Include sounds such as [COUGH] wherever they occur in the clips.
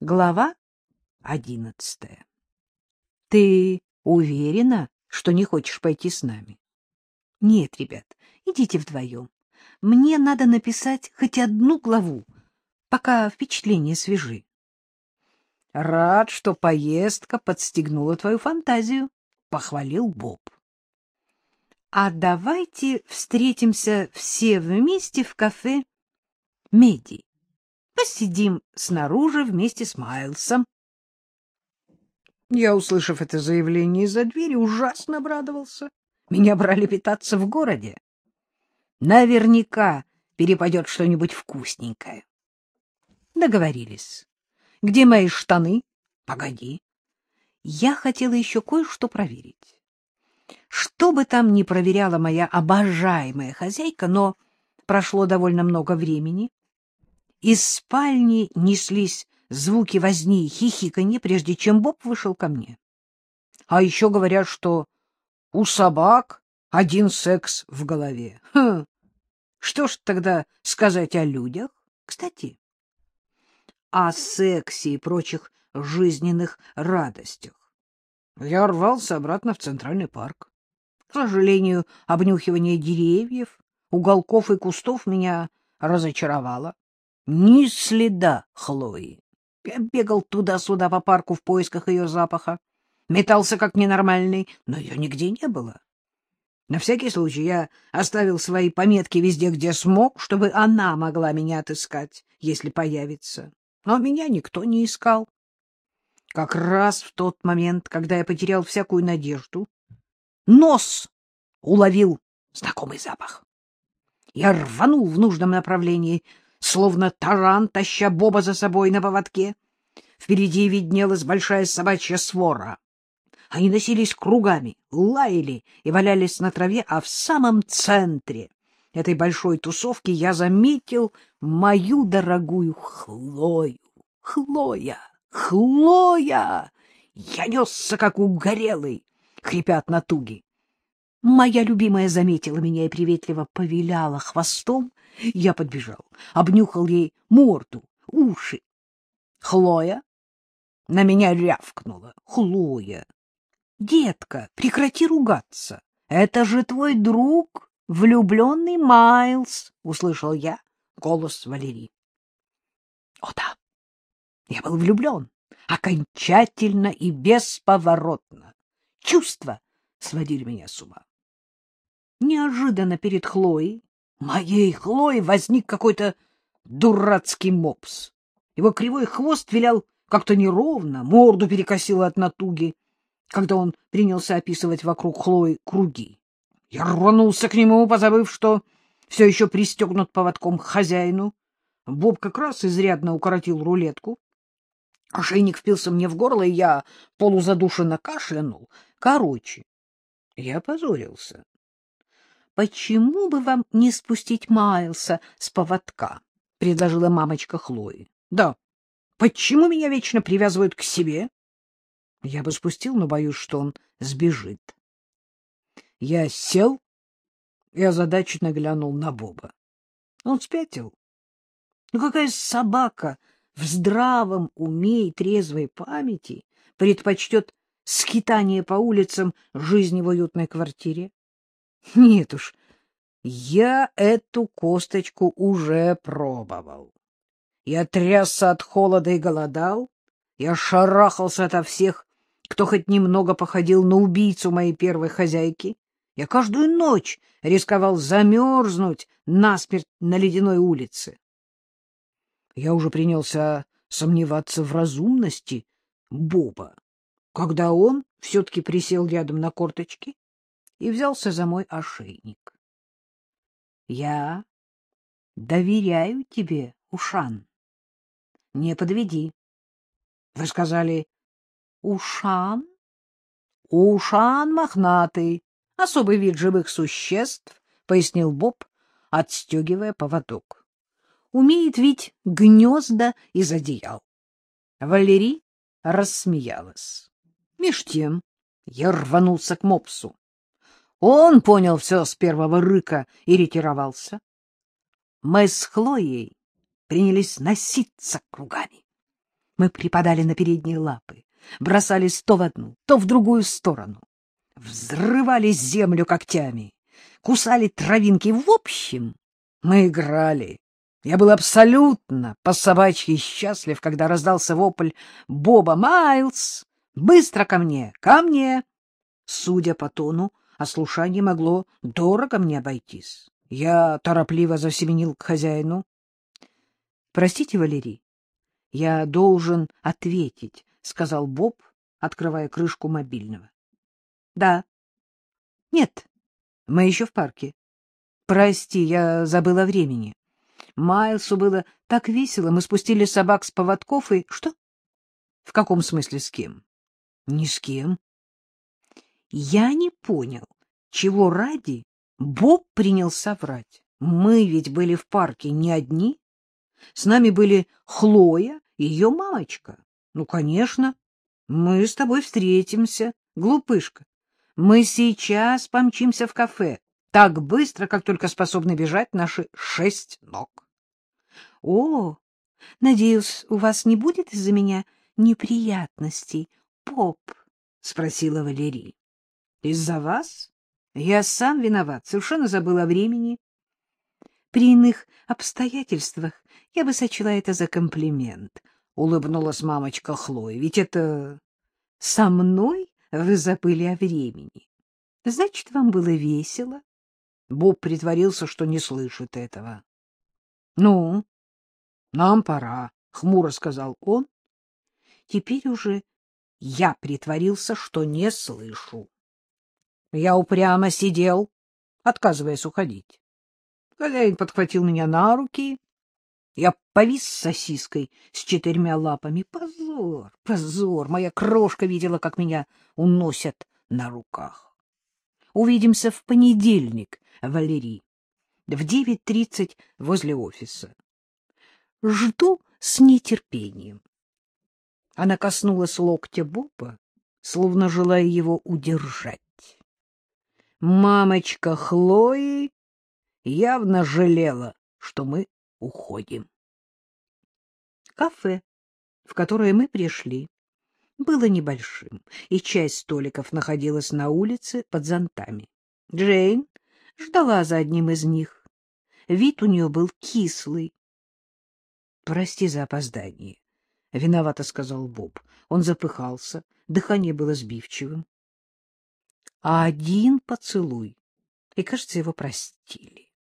Глава одиннадцатая. Ты уверена, что не хочешь пойти с нами? Нет, ребят, идите вдвоем. Мне надо написать хоть одну главу, пока впечатления свежи. Рад, что поездка подстегнула твою фантазию, похвалил Боб. А давайте встретимся все вместе в кафе Меди. Посидим снаружи вместе с Майлсом. Я, услышав это заявление из-за двери, ужасно обрадовался. Меня брали питаться в городе. Наверняка перепадет что-нибудь вкусненькое. Договорились. Где мои штаны? Погоди. Я хотела еще кое-что проверить. Что бы там ни проверяла моя обожаемая хозяйка, но прошло довольно много времени, из спальни неслись звуки возни и хихиканье, прежде чем Боб вышел ко мне. А еще говорят, что у собак один секс в голове. Хм. Что ж тогда сказать о людях? Кстати, о сексе и прочих жизненных радостях. Я рвался обратно в Центральный парк. К сожалению, обнюхивание деревьев, уголков и кустов меня разочаровало. Ни следа Хлои. Я бегал туда-сюда по парку в поисках ее запаха, метался как ненормальный, но ее нигде не было. На всякий случай я оставил свои пометки везде, где смог, чтобы она могла меня отыскать, если появится. Но меня никто не искал. Как раз в тот момент, когда я потерял всякую надежду, нос уловил знакомый запах. Я рванул в нужном направлении — словно таран, таща Боба за собой на поводке. Впереди виднелась большая собачья свора. Они носились кругами, лаяли и валялись на траве, а в самом центре этой большой тусовки я заметил мою дорогую Хлою. Хлоя! Хлоя! Я несся, как угорелый, хрипят натуги. Моя любимая заметила меня и приветливо повиляла хвостом. Я подбежал, обнюхал ей морду, уши. Хлоя на меня рявкнула. Хлоя, детка, прекрати ругаться. Это же твой друг, влюбленный Майлз, услышал я голос Валерии. О да, я был влюблен, окончательно и бесповоротно. Чувства сводили меня с ума. Неожиданно перед Хлоей, моей Хлоей, возник какой-то дурацкий мопс. Его кривой хвост вилял как-то неровно, морду перекосило от натуги, когда он принялся описывать вокруг Хлои круги. Я рванулся к нему, позабыв, что все еще пристегнут поводком к хозяину. Боб как раз изрядно укоротил рулетку. Ошейник впился мне в горло, и я полузадушенно кашлянул. Короче, я позорился. — Почему бы вам не спустить Майлса с поводка? — предложила мамочка Хлои. — Да. Почему меня вечно привязывают к себе? Я бы спустил, но боюсь, что он сбежит. Я сел и озадаченно глянул на Боба. Он спятил. Ну какая собака в здравом уме и трезвой памяти предпочтет скитание по улицам жизни в уютной квартире? [LAUGHS] Нет уж, я эту косточку уже пробовал. Я трясся от холода и голодал, я шарахался ото всех, кто хоть немного походил на убийцу моей первой хозяйки. Я каждую ночь рисковал замерзнуть насмерть на ледяной улице. Я уже принялся сомневаться в разумности Боба, когда он все-таки присел рядом на корточки и взялся за мой ошейник. — Я доверяю тебе, Ушан. Не подведи. Вы сказали «Ушан»? Ушан мохнатый, особый вид живых существ, — пояснил Боб, отстегивая поводок. Умеет ведь гнезда из одеял. Валерий рассмеялась. Меж тем я рванулся к мопсу. Он понял все с первого рыка и ретировался. Мы с Хлоей принялись носиться кругами. Мы припадали на передние лапы, бросались то в одну, то в другую сторону, взрывали землю когтями, кусали травинки. В общем, мы играли. Я был абсолютно по-собачьи счастлив, когда раздался вопль Боба «Майлз! Быстро ко мне! Ко мне!» Судя по тону, ослушание могло дорого мне обойтись. Я торопливо засеменил к хозяину. — Простите, Валерий, я должен ответить, — сказал Боб, открывая крышку мобильного. — Да. — Нет, мы еще в парке. Прости, я забыла времени. Майлсу было так весело, мы спустили собак с поводков и... Что? В каком смысле с кем? Ни с кем. Я не понял, чего ради Боб принялся врать. Мы ведь были в парке не одни. С нами были Хлоя и ее мамочка. Ну, конечно, мы с тобой встретимся, глупышка. Мы сейчас помчимся в кафе так быстро, как только способны бежать наши шесть ног. — О, надеюсь, у вас не будет из-за меня неприятностей, поп? — спросила Валерий. — Из-за вас? Я сам виноват, совершенно забыл о времени. При иных обстоятельствах я бы сочла это за комплимент, — улыбнулась мамочка Хлоя. — Ведь это со мной вы забыли о времени. Значит, вам было весело? Боб притворился, что не слышит этого. — Ну, нам пора, — хмуро сказал он. Теперь уже я притворился, что не слышу. Я упрямо сидел, отказываясь уходить. Хозяин подхватил меня на руки. Я повис сосиской с четырьмя лапами. Позор, позор! Моя крошка видела, как меня уносят на руках. Увидимся в понедельник, Валерий, в девять тридцать возле офиса. Жду с нетерпением. Она коснулась локтя Боба, словно желая его удержать. Мамочка Хлои явно жалела, что мы уходим. Кафе, в которое мы пришли, было небольшим, и часть столиков находилась на улице под зонтами. Джейн ждала за одним из них. Вид у нее был кислый. — Прости за опоздание, — виновато сказал Боб. Он запыхался, дыхание было сбивчивым а один поцелуй, и, кажется, его простили.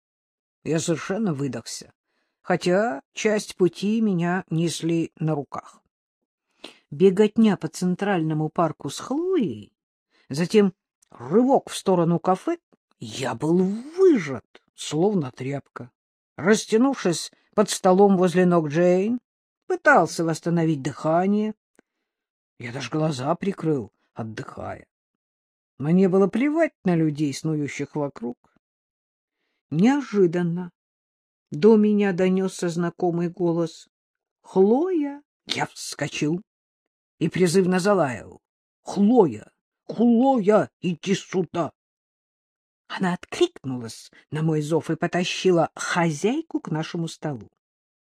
Я совершенно выдохся, хотя часть пути меня несли на руках. Беготня по центральному парку с Хлоей, затем рывок в сторону кафе, я был выжат, словно тряпка. Растянувшись под столом возле ног Джейн, пытался восстановить дыхание. Я даже глаза прикрыл, отдыхая. Мне было плевать на людей, снующих вокруг. Неожиданно до меня донесся знакомый голос. «Хлоя!» Я вскочил и призывно залаял. «Хлоя! Хлоя, иди сюда!» Она откликнулась на мой зов и потащила хозяйку к нашему столу.